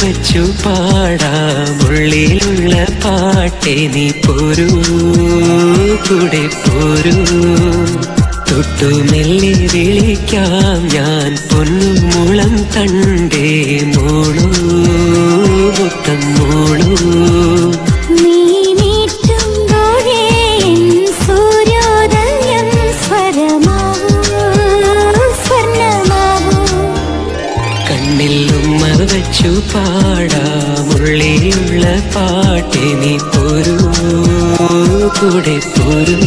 വച്ചു പാടാം ഉള്ളിലുള്ള പാട്ടെ നീ പോരൂ കൂടെ പോരൂ. തൊട്ടു മെല്ലെ വിളിക്കാം ഞാൻ പൊന്നുമുളം തണ്ടേ കണ്ണിൽ പാടാ വച്ചു പാടാം ഉള്ളിലുള്ള പാട്ടിനി പോരൂ കൂടെ പോരൂ.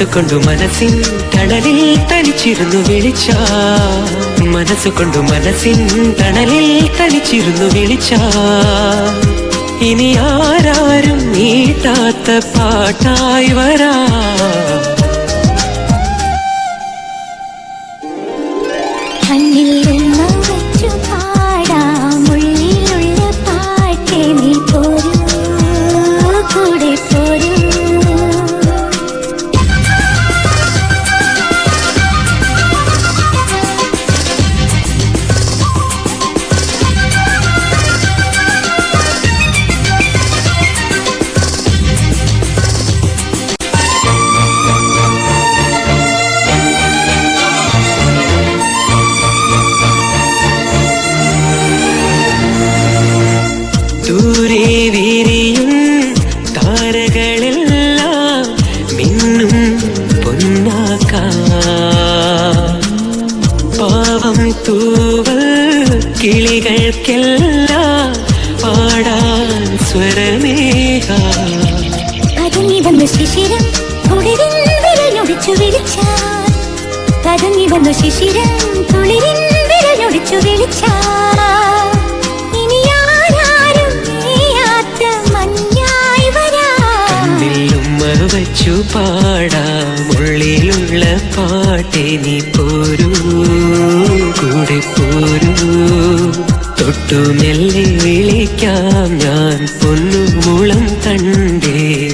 മനസ്സുകൊണ്ടു മനസ്സിൻ തണലിൽ തനിച്ചിരുന്നു വിളിച്ച. മനസ്സുകൊണ്ടു മനസ്സിൻ തണലിൽ തനിച്ചിരുന്നു വിളിച്ച. ഇനി ആരാരും നീട്ടാത്ത പാട്ടായി വരാ. കണ്ണിൽ വിരിയും താരകളെല്ലാം മിന്നും പൊന്നാക്ക. പാവം തൂവൽ കിളികൾക്കെല്ലാം പാടാൻ സ്വരമേക. പതുങ്ങി വന്നു ശിശിരം കുളിരിൻ വിരലൊടിച്ചു വിളിച്ചാൽ. പതുങ്ങി വന്നു ശിശിരം കുളിരിൻ വിരലൊടിച്ചു വിളിച്ചാൽ. വച്ചു പാടാം. ഉള്ളിലുള്ള പാട്ടെ നീ പോരൂ. കൂടെ പോരൂ. തൊട്ടു മെല്ലെ വിളിക്കാം. ഞാൻ പൊന്നുമുളം തണ്ടേ